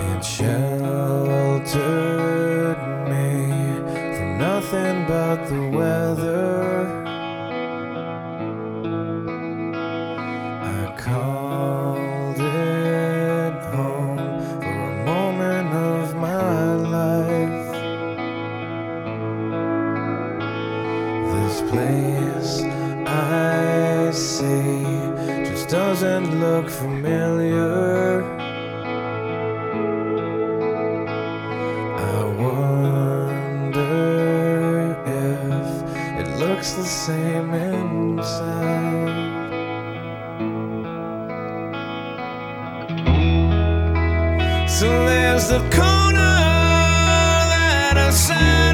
and sheltered me from nothing but the weather. I called it home for a moment of my life. This place I see. just Doesn't look familiar. looks the same inside. So there's the corner that I saw.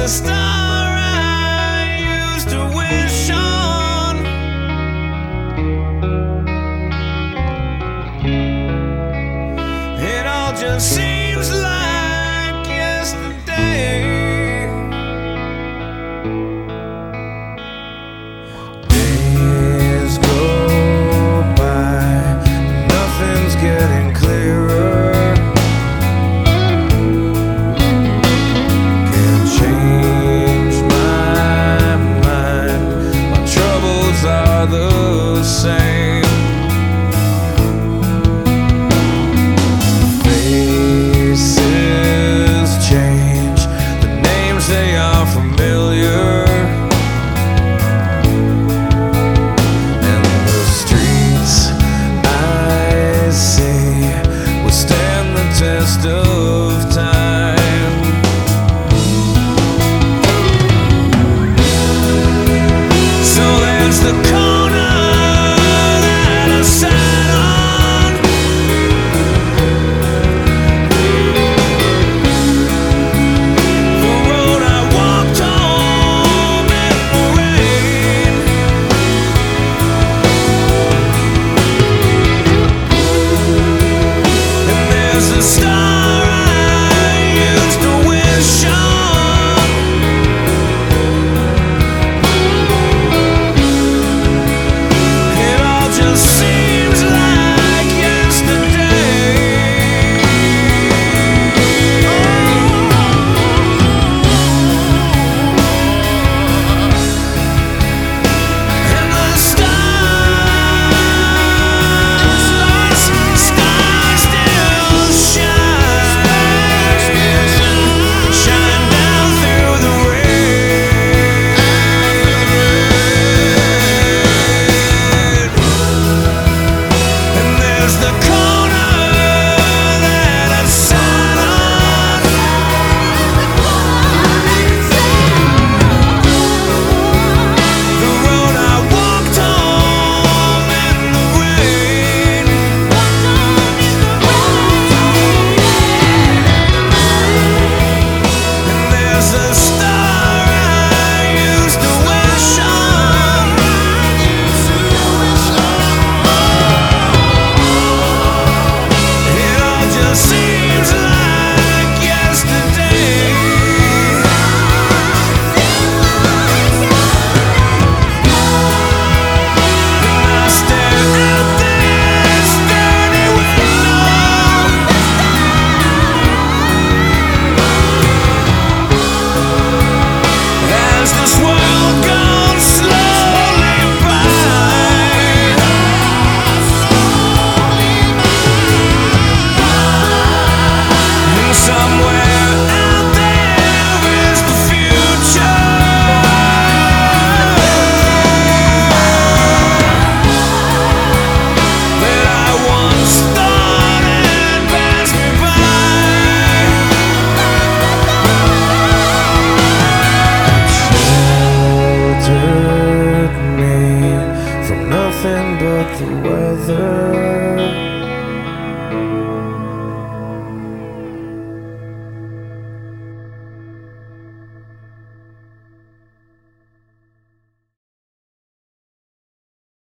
It's a star I used to wish on. It all just seems like yesterday.